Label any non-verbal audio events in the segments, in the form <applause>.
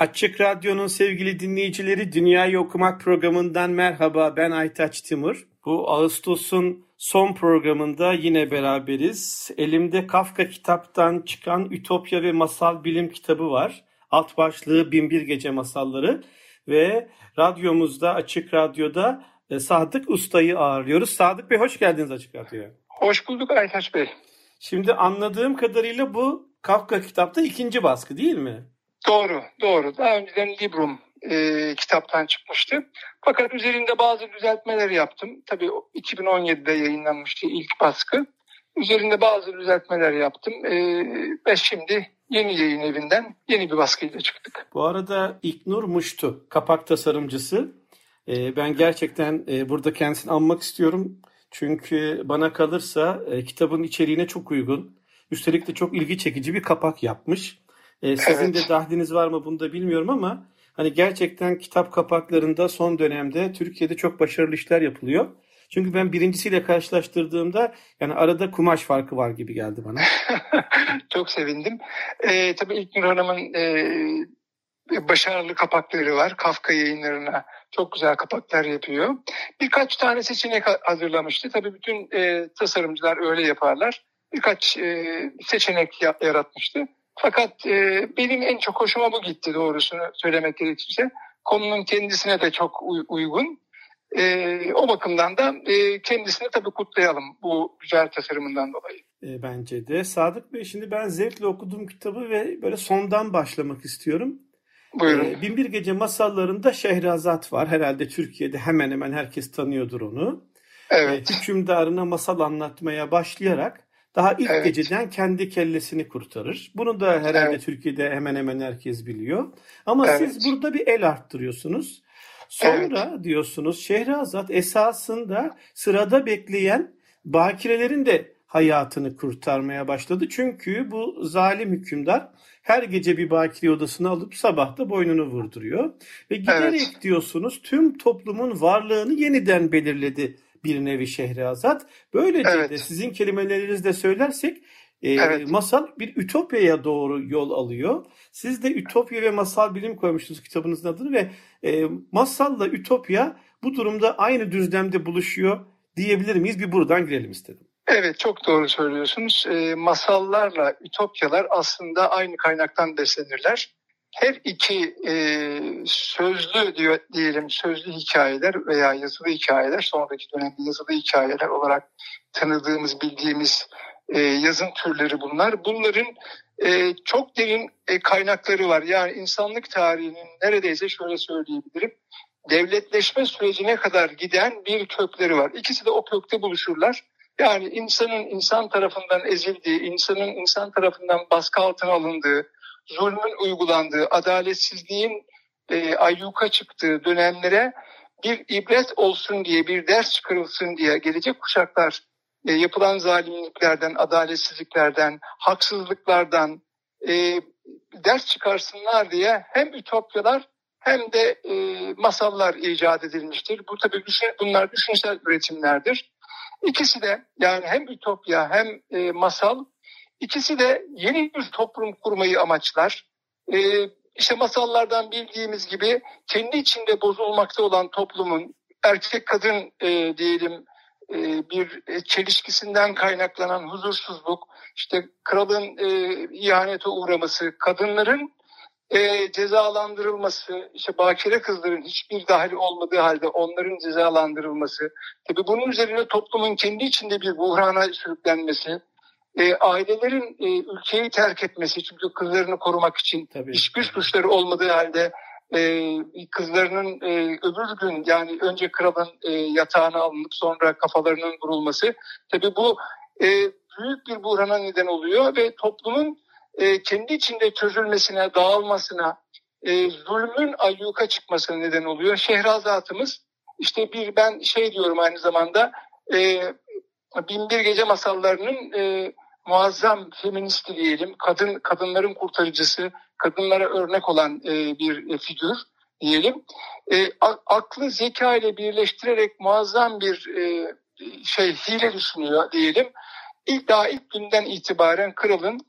Açık Radyo'nun sevgili dinleyicileri Dünyayı Okumak programından merhaba ben Aytaç Timur. Bu Ağustos'un son programında yine beraberiz. Elimde Kafka kitaptan çıkan Ütopya ve Masal Bilim kitabı var. Alt başlığı Binbir Gece Masalları ve radyomuzda Açık Radyo'da e, Sadık Usta'yı ağırlıyoruz. Sadık Bey hoş geldiniz Açık Radyo'ya. Hoş bulduk Aytaç Bey. Şimdi anladığım kadarıyla bu Kafka kitapta ikinci baskı değil mi? Doğru, doğru. Daha önceden Librum e, kitaptan çıkmıştı. Fakat üzerinde bazı düzeltmeler yaptım. Tabii 2017'de yayınlanmıştı ilk baskı. Üzerinde bazı düzeltmeler yaptım. E, ve şimdi yeni yayın evinden yeni bir baskıyla çıktık. Bu arada İknur Muştu, kapak tasarımcısı. E, ben gerçekten e, burada kendisini anmak istiyorum. Çünkü bana kalırsa e, kitabın içeriğine çok uygun. Üstelik de çok ilgi çekici bir kapak yapmış. E, sizin evet. de dahdiniz var mı bunu da bilmiyorum ama hani gerçekten kitap kapaklarında son dönemde Türkiye'de çok başarılı işler yapılıyor. Çünkü ben birincisiyle karşılaştırdığımda yani arada kumaş farkı var gibi geldi bana. <laughs> çok sevindim. E, tabii İlknur Hanım'ın e, başarılı kapakları var. Kafka yayınlarına çok güzel kapaklar yapıyor. Birkaç tane seçenek hazırlamıştı. Tabii bütün e, tasarımcılar öyle yaparlar. Birkaç e, seçenek yaratmıştı. Fakat e, benim en çok hoşuma bu gitti doğrusunu söylemek gerekirse. Konunun kendisine de çok uy- uygun. E, o bakımdan da e, kendisini tabii kutlayalım bu güzel tasarımından dolayı. E, bence de. Sadık Bey şimdi ben zevkle okuduğum kitabı ve böyle sondan başlamak istiyorum. Buyurun. E, Binbir Gece masallarında Şehrazat var. Herhalde Türkiye'de hemen hemen herkes tanıyordur onu. Evet. E, hükümdarına masal anlatmaya başlayarak daha ilk evet. geceden kendi kellesini kurtarır. Bunu da herhalde evet. Türkiye'de hemen hemen herkes biliyor. Ama evet. siz burada bir el arttırıyorsunuz. Sonra evet. diyorsunuz Şehrazat esasında sırada bekleyen bakirelerin de hayatını kurtarmaya başladı. Çünkü bu zalim hükümdar her gece bir bakire odasına alıp sabah da boynunu vurduruyor. Ve giderek evet. diyorsunuz tüm toplumun varlığını yeniden belirledi bir nevi Şehrazat. Böylece evet. de sizin kelimelerinizle söylersek e, evet. masal bir ütopyaya doğru yol alıyor. Siz de ütopya ve masal bilim koymuştunuz kitabınızın adını ve e, masalla ütopya bu durumda aynı düzlemde buluşuyor diyebilir miyiz? Bir buradan girelim istedim. Evet çok doğru söylüyorsunuz. E, masallarla ütopyalar aslında aynı kaynaktan beslenirler her iki e, sözlü diyor diyelim sözlü hikayeler veya yazılı hikayeler sonraki dönemde yazılı hikayeler olarak tanıdığımız bildiğimiz e, yazım türleri bunlar. Bunların e, çok derin e, kaynakları var. Yani insanlık tarihinin neredeyse şöyle söyleyebilirim devletleşme sürecine kadar giden bir kökleri var. İkisi de o kökte buluşurlar. Yani insanın insan tarafından ezildiği, insanın insan tarafından baskı altına alındığı, zulmün uygulandığı, adaletsizliğin e, ayyuka çıktığı dönemlere bir ibret olsun diye, bir ders çıkarılsın diye gelecek kuşaklar e, yapılan zalimliklerden, adaletsizliklerden, haksızlıklardan e, ders çıkarsınlar diye hem ütopyalar hem de e, masallar icat edilmiştir. Bu tabii düşün, bunlar düşünsel üretimlerdir. İkisi de yani hem ütopya hem e, masal İkisi de yeni bir toplum kurmayı amaçlar. Ee, işte masallardan bildiğimiz gibi kendi içinde bozulmakta olan toplumun erkek kadın e, diyelim e, bir çelişkisinden kaynaklanan huzursuzluk, işte kralın e, ihanete uğraması, kadınların e, cezalandırılması, işte bakire kızların hiçbir dahil olmadığı halde onların cezalandırılması, tabii bunun üzerine toplumun kendi içinde bir buhrana sürüklenmesi, e, ailelerin e, ülkeyi terk etmesi çünkü kızlarını korumak için Tabii. hiçbir suçları olmadığı halde e, kızlarının e, öbür gün yani önce kralın e, yatağına alınıp sonra kafalarının vurulması tabi bu e, büyük bir buhrana neden oluyor ve toplumun e, kendi içinde çözülmesine, dağılmasına, e, zulmün ayyuka çıkmasına neden oluyor. Şehrazatımız işte bir ben şey diyorum aynı zamanda e, Binbir Gece masallarının e, muazzam feministi diyelim, kadın kadınların kurtarıcısı, kadınlara örnek olan e, bir e, figür diyelim. E, aklı zeka ile birleştirerek muazzam bir e, şey hile düşünüyor diyelim. İlk daha ilk günden itibaren kralın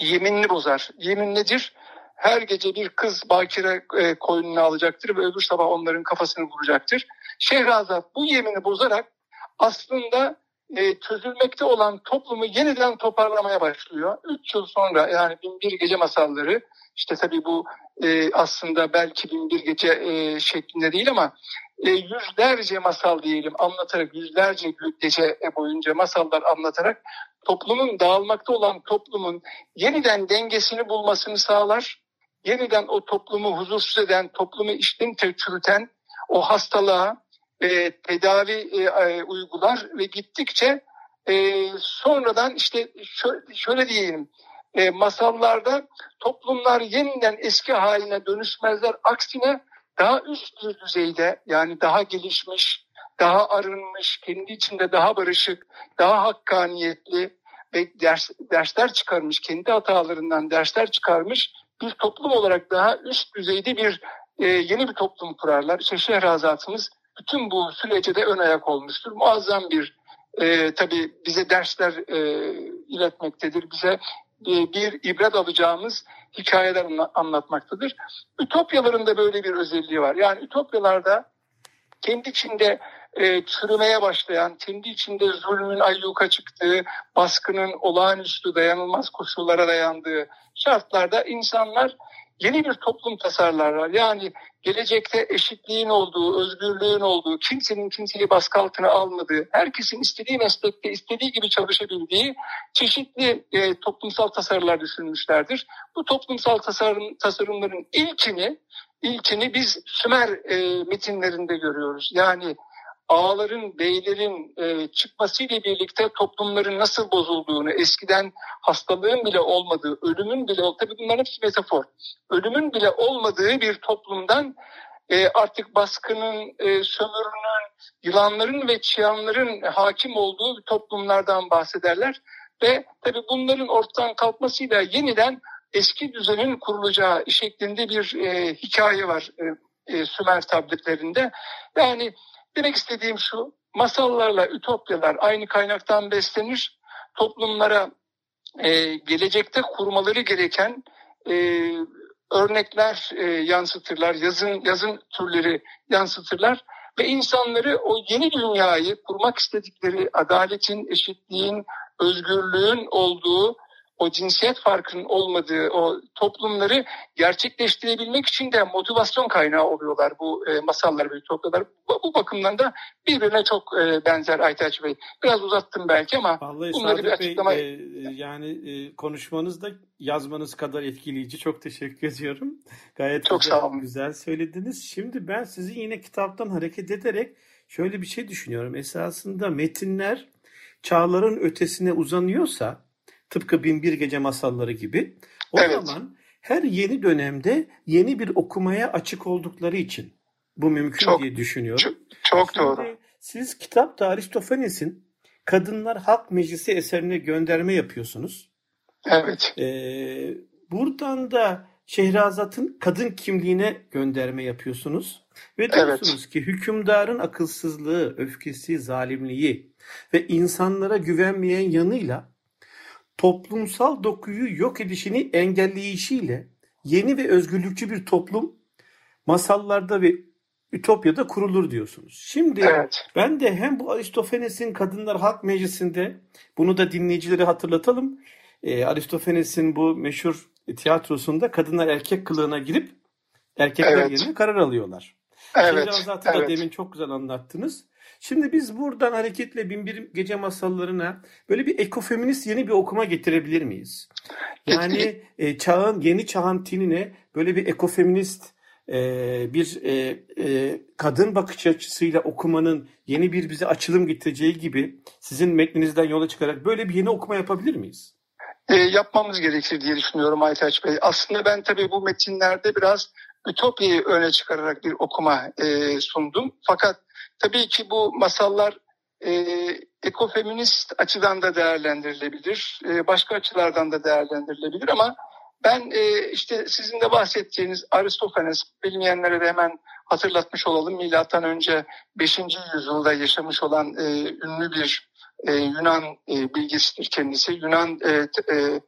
yeminini bozar. Yemin nedir? Her gece bir kız bakire e, koynuna alacaktır ve öbür sabah onların kafasını vuracaktır. Şehrazat bu yemini bozarak aslında e, çözülmekte olan toplumu yeniden toparlamaya başlıyor. Üç yıl sonra yani Binbir Gece Masalları işte tabii bu e, aslında belki Binbir Gece e, şeklinde değil ama e, yüzlerce masal diyelim anlatarak yüzlerce gece boyunca masallar anlatarak toplumun dağılmakta olan toplumun yeniden dengesini bulmasını sağlar. Yeniden o toplumu huzursuz eden, toplumu işten çürüten o hastalığa e, tedavi e, e, uygular ve gittikçe e, sonradan işte şöyle, şöyle diyelim e, masallarda toplumlar yeniden eski haline dönüşmezler. Aksine daha üst düzeyde yani daha gelişmiş, daha arınmış, kendi içinde daha barışık, daha hakkaniyetli ve ders, dersler çıkarmış, kendi hatalarından dersler çıkarmış bir toplum olarak daha üst düzeyde bir e, yeni bir toplum kurarlar. İşte Şehrazatımız bütün bu sürece de ön ayak olmuştur. Muazzam bir e, tabii bize dersler e, iletmektedir. Bize e, bir ibret alacağımız hikayeler anlatmaktadır. Ütopyaların böyle bir özelliği var. Yani ütopyalarda kendi içinde e, çürümeye başlayan, kendi içinde zulmün ayyuka çıktığı, baskının olağanüstü dayanılmaz koşullara dayandığı şartlarda insanlar yeni bir toplum tasarlarlar. Yani gelecekte eşitliğin olduğu, özgürlüğün olduğu, kimsenin kimseyi baskı altına almadığı, herkesin istediği meslekte istediği gibi çalışabildiği çeşitli e, toplumsal tasarılar düşünmüşlerdir. Bu toplumsal tasarım, tasarımların ilkini ilkini biz Sümer e, metinlerinde görüyoruz. Yani ağaların, beylerin e, çıkmasıyla birlikte toplumların nasıl bozulduğunu, eskiden hastalığın bile olmadığı, ölümün bile, tabii bunların hepsi metafor, ölümün bile olmadığı bir toplumdan e, artık baskının, e, sömürünün, yılanların ve çıyanların hakim olduğu toplumlardan bahsederler. Ve tabii bunların ortadan kalkmasıyla yeniden eski düzenin kurulacağı şeklinde bir e, hikaye var e, e, Sümer tabletlerinde. Yani Demek istediğim şu, masallarla ütopyalar aynı kaynaktan beslenir. Toplumlara e, gelecekte kurmaları gereken e, örnekler e, yansıtırlar, yazın yazın türleri yansıtırlar ve insanları o yeni dünyayı kurmak istedikleri adaletin, eşitliğin, özgürlüğün olduğu o cinsiyet farkının olmadığı o toplumları gerçekleştirebilmek için de motivasyon kaynağı oluyorlar bu e, masallar ve ütopyalar. Bu, bu bakımdan da birbirine çok e, benzer Aytaç Bey. Biraz uzattım belki ama Vallahi bunları Sadık bir açıklama... Bey, e, yani e, konuşmanız da yazmanız kadar etkileyici. Çok teşekkür ediyorum. Gayet çok güzel, sağ olun. güzel söylediniz. Şimdi ben sizi yine kitaptan hareket ederek şöyle bir şey düşünüyorum. Esasında metinler çağların ötesine uzanıyorsa Tıpkı Binbir Gece masalları gibi. O evet. zaman her yeni dönemde yeni bir okumaya açık oldukları için bu mümkün çok, diye düşünüyorum. Çok, çok Şimdi doğru. Siz kitapta Aristofanes'in Kadınlar Halk Meclisi eserine gönderme yapıyorsunuz. Evet. Ee, buradan da Şehrazat'ın kadın kimliğine gönderme yapıyorsunuz. Ve diyorsunuz evet. ki hükümdarın akılsızlığı, öfkesi, zalimliği ve insanlara güvenmeyen yanıyla toplumsal dokuyu yok edişini engelleyişiyle yeni ve özgürlükçü bir toplum masallarda ve Ütopya'da kurulur diyorsunuz. Şimdi evet. ben de hem bu Aristofanes'in Kadınlar Halk Meclisi'nde bunu da dinleyicilere hatırlatalım. E, Aristofanes'in bu meşhur tiyatrosunda kadınlar erkek kılığına girip erkekler evet. yerine karar alıyorlar. Evet. Şehrazat'ı evet. da demin çok güzel anlattınız. Şimdi biz buradan hareketle Binbir Gece Masallarına böyle bir ekofeminist yeni bir okuma getirebilir miyiz? Yani e, çağın, yeni çağın tinine böyle bir ekofeminist e, bir e, e, kadın bakış açısıyla okumanın yeni bir bize açılım getireceği gibi sizin metninizden yola çıkarak böyle bir yeni okuma yapabilir miyiz? E, yapmamız gerekir diye düşünüyorum Aytaç Bey. Aslında ben tabii bu metinlerde biraz Ütopya'yı öne çıkararak bir okuma e, sundum. Fakat tabii ki bu masallar e, ekofeminist açıdan da değerlendirilebilir, e, başka açılardan da değerlendirilebilir ama ben e, işte sizin de bahsettiğiniz Aristofanes, bilmeyenlere de hemen hatırlatmış olalım. Milattan önce 5. yüzyılda yaşamış olan e, ünlü bir e, Yunan e, bilgisidir kendisi. Yunan e, e,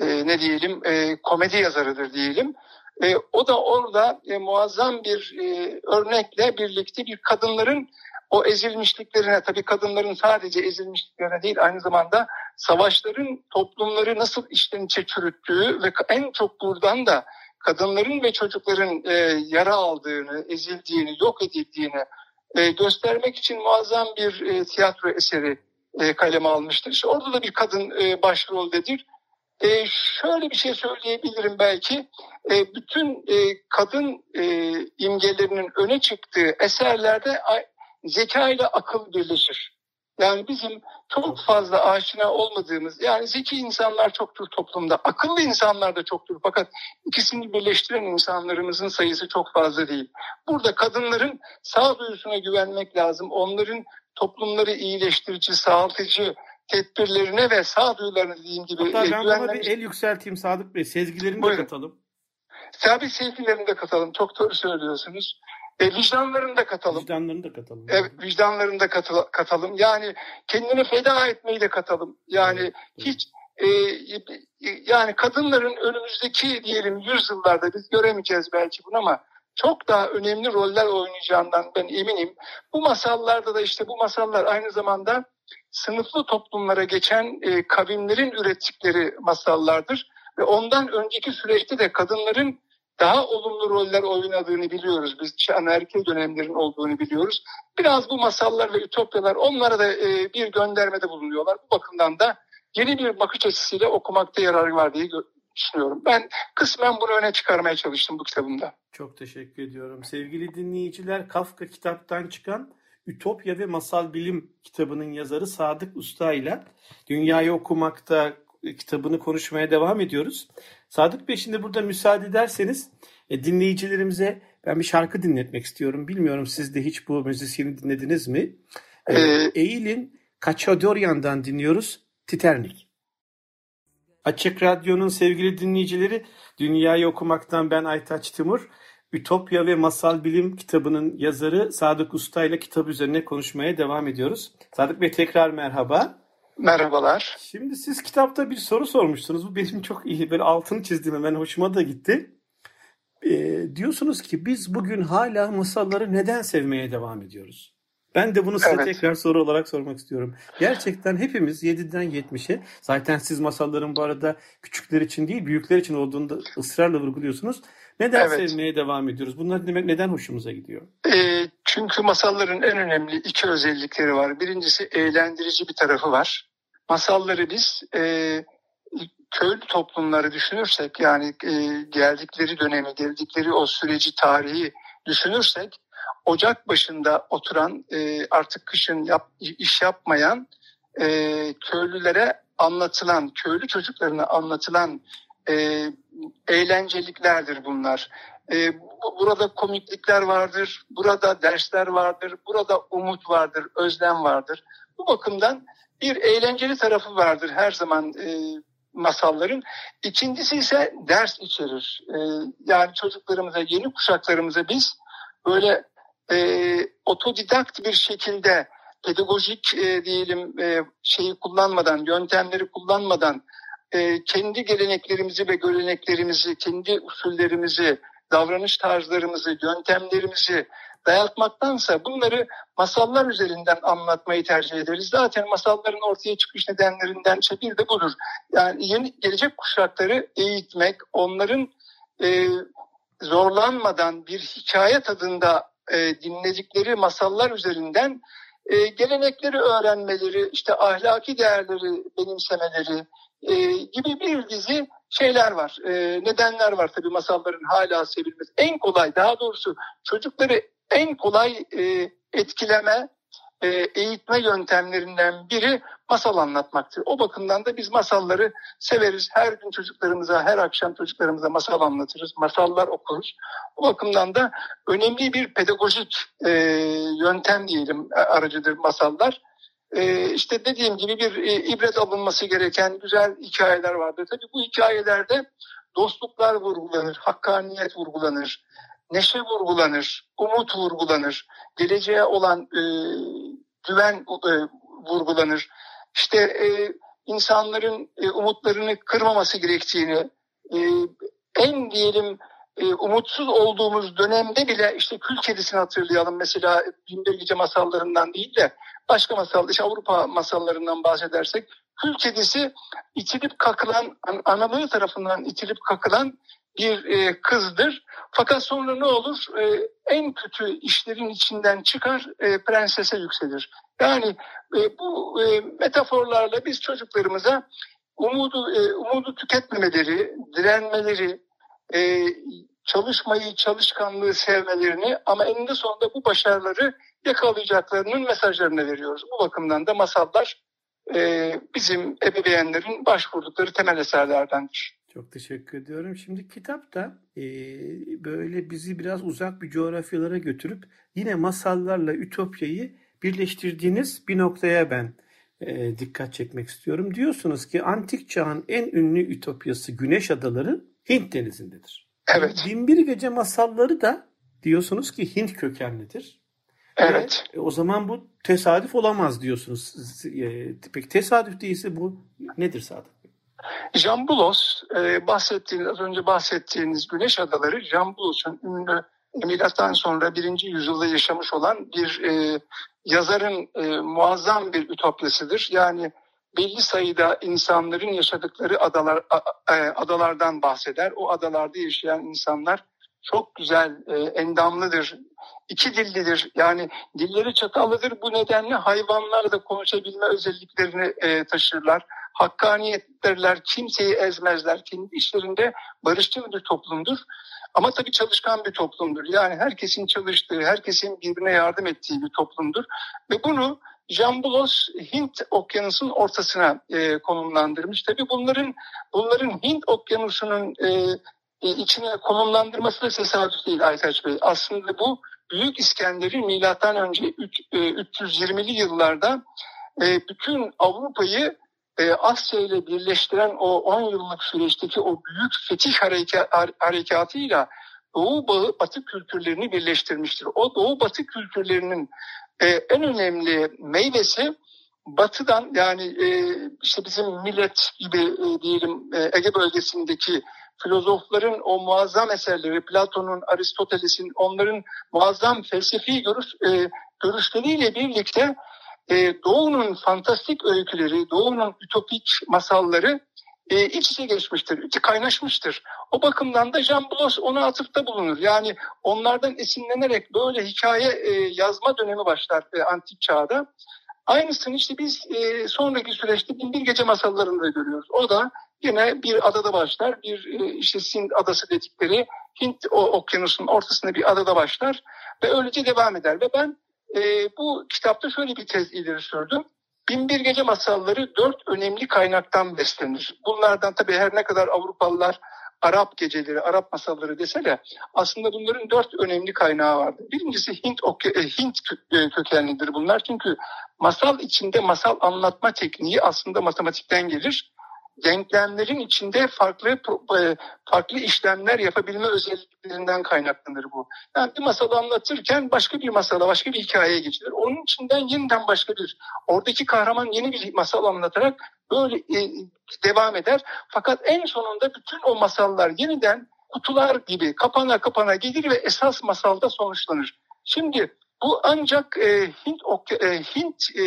e, ne diyelim e, komedi yazarıdır diyelim. E, o da orada e, muazzam bir e, örnekle birlikte bir kadınların o ezilmişliklerine tabii kadınların sadece ezilmişliklerine değil aynı zamanda savaşların toplumları nasıl içten içe çürüttüğü ve en çok buradan da kadınların ve çocukların e, yara aldığını, ezildiğini, yok edildiğini e, göstermek için muazzam bir e, tiyatro eseri e, kaleme almıştır. İşte orada da bir kadın e, başroldedir. E, şöyle bir şey söyleyebilirim belki. E, bütün e, kadın e, imgelerinin öne çıktığı eserlerde zeka ile akıl birleşir. Yani bizim çok fazla aşina olmadığımız, yani zeki insanlar çoktur toplumda, akıllı insanlar da çoktur. Fakat ikisini birleştiren insanlarımızın sayısı çok fazla değil. Burada kadınların sağduyusuna güvenmek lazım. Onların toplumları iyileştirici, sağaltıcı tedbirlerine ve sağduyularına dediğim gibi Hatta ben buna bir el yükselteyim Sadık Bey. Sezgilerini Buyurun. de katalım. Tabii sezgilerini de katalım. Çok doğru söylüyorsunuz. E, vicdanlarını da katalım. Vicdanlarını da katalım. Evet, vicdanlarını da katalım. Yani kendini feda etmeyi de katalım. Yani evet, hiç e, yani kadınların önümüzdeki diyelim yüzyıllarda biz göremeyeceğiz belki bunu ama çok daha önemli roller oynayacağından ben eminim. Bu masallarda da işte bu masallar aynı zamanda sınıflı toplumlara geçen e, kavimlerin ürettikleri masallardır. Ve ondan önceki süreçte de kadınların daha olumlu roller oynadığını biliyoruz. Biz anaerkil dönemlerin olduğunu biliyoruz. Biraz bu masallar ve ütopyalar onlara da e, bir göndermede bulunuyorlar. Bu bakımdan da yeni bir bakış açısıyla okumakta yarar var diye düşünüyorum. Ben kısmen bunu öne çıkarmaya çalıştım bu kitabımda. Çok teşekkür ediyorum. Sevgili dinleyiciler Kafka kitaptan çıkan Ütopya ve Masal Bilim kitabının yazarı Sadık Usta ile Dünyayı Okumakta kitabını konuşmaya devam ediyoruz. Sadık Bey şimdi burada müsaade ederseniz e, dinleyicilerimize ben bir şarkı dinletmek istiyorum. Bilmiyorum siz de hiç bu müzisyeni dinlediniz mi? E, ee, Eğil'in Kaçadoryan'dan dinliyoruz Titernik. Açık Radyo'nun sevgili dinleyicileri Dünyayı Okumaktan ben Aytaç Timur. Ütopya ve Masal Bilim kitabının yazarı Sadık Usta ile kitap üzerine konuşmaya devam ediyoruz. Sadık Bey tekrar merhaba. Merhabalar. Şimdi siz kitapta bir soru sormuştunuz. Bu benim çok iyi. Böyle altını çizdim hemen hoşuma da gitti. Ee, diyorsunuz ki biz bugün hala masalları neden sevmeye devam ediyoruz? Ben de bunu size evet. tekrar soru olarak sormak istiyorum. Gerçekten hepimiz 7'den 70'e zaten siz masalların bu arada küçükler için değil büyükler için olduğunu da ısrarla vurguluyorsunuz. Neden evet. sevmeye devam ediyoruz? Bunlar neden hoşumuza gidiyor? E, çünkü masalların en önemli iki özellikleri var. Birincisi eğlendirici bir tarafı var. Masalları biz e, köylü toplumları düşünürsek yani e, geldikleri dönemi, geldikleri o süreci, tarihi düşünürsek ocak başında oturan e, artık kışın yap, iş yapmayan e, köylülere anlatılan, köylü çocuklarına anlatılan e, eğlenceliklerdir bunlar. E, burada komiklikler vardır, burada dersler vardır, burada umut vardır, özlem vardır. Bu bakımdan bir eğlenceli tarafı vardır her zaman e, masalların. İkincisi ise ders içerir. E, yani çocuklarımıza, yeni kuşaklarımıza biz böyle e, otodidakt bir şekilde pedagojik e, diyelim e, şeyi kullanmadan, yöntemleri kullanmadan e, kendi geleneklerimizi ve göreneklerimizi, kendi usullerimizi, davranış tarzlarımızı, yöntemlerimizi dayatmaktansa bunları masallar üzerinden anlatmayı tercih ederiz. Zaten masalların ortaya çıkış nedenlerinden işte bir de budur. Yani yeni gelecek kuşakları eğitmek, onların e, zorlanmadan bir hikaye tadında e, dinledikleri masallar üzerinden e, gelenekleri öğrenmeleri, işte ahlaki değerleri benimsemeleri e, gibi bir dizi şeyler var. E, nedenler var tabii masalların hala sevilmesi. En kolay daha doğrusu çocukları en kolay e, etkileme, e, eğitme yöntemlerinden biri masal anlatmaktır. O bakımdan da biz masalları severiz. Her gün çocuklarımıza, her akşam çocuklarımıza masal anlatırız. Masallar okuruz. O bakımdan da önemli bir pedagojik e, yöntem diyelim aracıdır masallar. E, işte dediğim gibi bir e, ibret alınması gereken güzel hikayeler vardır. Tabii bu hikayelerde dostluklar vurgulanır, hakkaniyet vurgulanır, neşe vurgulanır, umut vurgulanır, geleceğe olan e, güven e, vurgulanır. İşte insanların umutlarını kırmaması gerektiğini, en diyelim e, umutsuz olduğumuz dönemde bile işte Kül Kedisi'ni hatırlayalım. Mesela Binbir Gece masallarından değil de başka masal, işte Avrupa masallarından bahsedersek Kül Kedisi itilip kakılan, analığı tarafından itilip kakılan bir e, kızdır. Fakat sonra ne olur? E, en kötü işlerin içinden çıkar, e, prensese yükselir. Yani e, bu e, metaforlarla biz çocuklarımıza umudu e, umudu tüketmemeleri, direnmeleri, e, çalışmayı, çalışkanlığı sevmelerini ama eninde sonunda bu başarıları yakalayacaklarının mesajlarını veriyoruz. Bu bakımdan da masallar e, bizim ebeveynlerin başvurdukları temel eserlerdendir. Çok teşekkür ediyorum. Şimdi kitapta e, böyle bizi biraz uzak bir coğrafyalara götürüp yine masallarla Ütopya'yı birleştirdiğiniz bir noktaya ben e, dikkat çekmek istiyorum. Diyorsunuz ki antik çağın en ünlü Ütopyası Güneş Adaları Hint denizindedir. Evet. Binbir Gece masalları da diyorsunuz ki Hint kökenlidir. Evet. E, o zaman bu tesadüf olamaz diyorsunuz. E, peki tesadüf değilse bu nedir Sadık? Jambulos, e, bahsettiğiniz, az önce bahsettiğiniz Güneş Adaları, Jambulos'un ünlü milattan sonra birinci yüzyılda yaşamış olan bir e, yazarın e, muazzam bir ütopyasıdır. Yani belli sayıda insanların yaşadıkları adalar e, adalardan bahseder. O adalarda yaşayan insanlar çok güzel, e, endamlıdır, iki dillidir. Yani dilleri çatallıdır. Bu nedenle hayvanlarla da konuşabilme özelliklerini e, taşırlar. Hakkaniyetlerler, kimseyi ezmezler. Kendi işlerinde barışçıl bir toplumdur. Ama tabii çalışkan bir toplumdur. Yani herkesin çalıştığı, herkesin birbirine yardım ettiği bir toplumdur. Ve bunu Jambulos Hint Okyanusu'nun ortasına e, konumlandırmış. Tabii bunların bunların Hint Okyanusu'nun e, e, içine konumlandırması da tesadüf değil Aytaç Bey. Aslında bu Büyük İskender'in milattan önce 320'li e, yıllarda e, bütün Avrupa'yı Asya ile birleştiren o 10 yıllık süreçteki o büyük fetih harekatıyla Doğu Batı kültürlerini birleştirmiştir. O Doğu Batı kültürlerinin en önemli meyvesi Batı'dan yani işte bizim millet gibi diyelim Ege bölgesindeki filozofların o muazzam eserleri, Platon'un, Aristoteles'in, onların muazzam felsefi görüş, e, görüşleriyle birlikte e, Doğu'nun fantastik öyküleri, Doğu'nun ütopik masalları e, iç içe geçmiştir, içi kaynaşmıştır. O bakımdan da Jean Bloss ona atıfta bulunur. Yani onlardan esinlenerek böyle hikaye e, yazma dönemi başlar e, antik çağda. Aynısını işte biz e, sonraki süreçte Binbir Gece masallarında görüyoruz. O da yine bir adada başlar. Bir e, işte Sind adası dedikleri Hint o, okyanusunun ortasında bir adada başlar ve öylece devam eder. Ve ben e, bu kitapta şöyle bir tez ileri sürdüm. Binbir Gece masalları dört önemli kaynaktan beslenir. Bunlardan tabii her ne kadar Avrupalılar Arap geceleri, Arap masalları dese de aslında bunların dört önemli kaynağı vardır. Birincisi Hint, e, Hint e, kökenlidir bunlar. Çünkü masal içinde masal anlatma tekniği aslında matematikten gelir denklemlerin içinde farklı e, farklı işlemler yapabilme özelliklerinden kaynaklanır bu. Yani bir masal anlatırken başka bir masala, başka bir hikayeye geçilir. Onun içinden yeniden başka bir, oradaki kahraman yeni bir masal anlatarak böyle e, devam eder. Fakat en sonunda bütün o masallar yeniden kutular gibi kapana kapana gelir ve esas masalda sonuçlanır. Şimdi bu ancak e, Hint e, Hint e,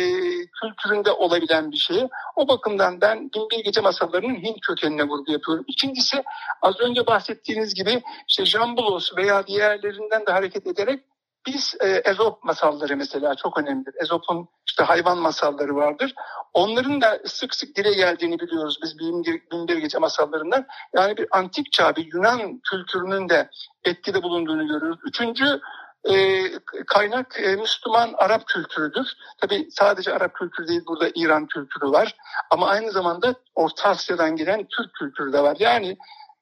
kültüründe olabilen bir şey. O bakımdan ben Binbir Gece masallarının Hint kökenine vurgu yapıyorum. İkincisi az önce bahsettiğiniz gibi işte Jambulos veya diğerlerinden de hareket ederek biz e, Ezop masalları mesela çok önemlidir. Ezop'un işte hayvan masalları vardır. Onların da sık sık dile geldiğini biliyoruz biz Binbir, Binbir Gece masallarından. Yani bir antik çağ, bir Yunan kültürünün de etkide bulunduğunu görüyoruz. Üçüncü e, kaynak e, Müslüman Arap kültürüdür. Tabi sadece Arap kültürü değil burada İran kültürü var. Ama aynı zamanda Orta Asya'dan gelen Türk kültürü de var. Yani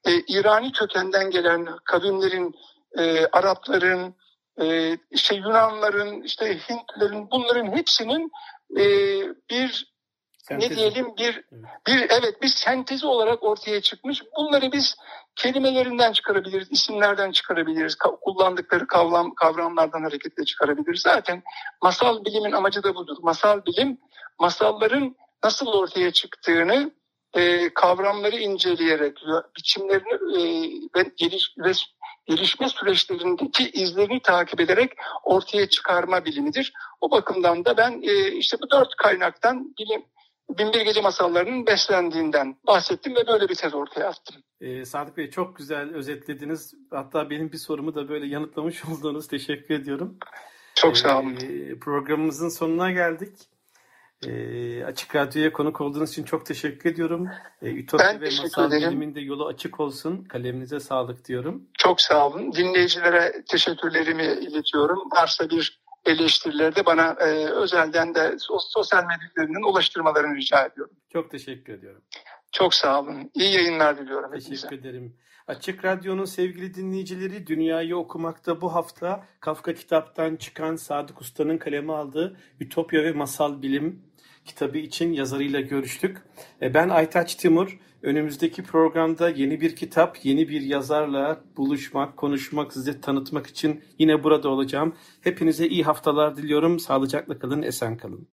e, İrani kökenden gelen kavimlerin, e, Arapların, e, işte Yunanların, işte Hintlerin bunların hepsinin e, bir Sentezi. ne diyelim bir bir evet bir sentezi olarak ortaya çıkmış. Bunları biz kelimelerinden çıkarabiliriz, isimlerden çıkarabiliriz, ka- kullandıkları kavram kavramlardan hareketle çıkarabiliriz. Zaten masal bilimin amacı da budur. Masal bilim masalların nasıl ortaya çıktığını e, kavramları inceleyerek, biçimlerini e, ve, geliş, gelişme süreçlerindeki izlerini takip ederek ortaya çıkarma bilimidir. O bakımdan da ben e, işte bu dört kaynaktan bilim Binbir Gece masallarının beslendiğinden bahsettim ve böyle bir tez ortaya attım. Ee, Sadık Bey çok güzel özetlediniz. Hatta benim bir sorumu da böyle yanıtlamış <laughs> oldunuz. Teşekkür ediyorum. Çok sağ olun. Ee, programımızın sonuna geldik. Ee, Açık Radyo'ya konuk olduğunuz için çok teşekkür ediyorum. Ee, Ütopya Ben ve Masal ederim. Biliminde yolu açık olsun. Kaleminize sağlık diyorum. Çok sağ olun. Dinleyicilere teşekkürlerimi iletiyorum. Varsa bir eleştirileri de bana e, özelden de sos- sosyal medyalarının ulaştırmalarını rica ediyorum. Çok teşekkür ediyorum. Çok sağ olun. İyi yayınlar diliyorum hepinize. Teşekkür ederim. Açık Radyo'nun sevgili dinleyicileri Dünyayı Okumakta bu hafta Kafka kitaptan çıkan Sadık Usta'nın kaleme aldığı Ütopya ve Masal Bilim kitabı için yazarıyla görüştük. E, Ben Aytaç Timur. Önümüzdeki programda yeni bir kitap, yeni bir yazarla buluşmak, konuşmak, size tanıtmak için yine burada olacağım. Hepinize iyi haftalar diliyorum. Sağlıcakla kalın, esen kalın.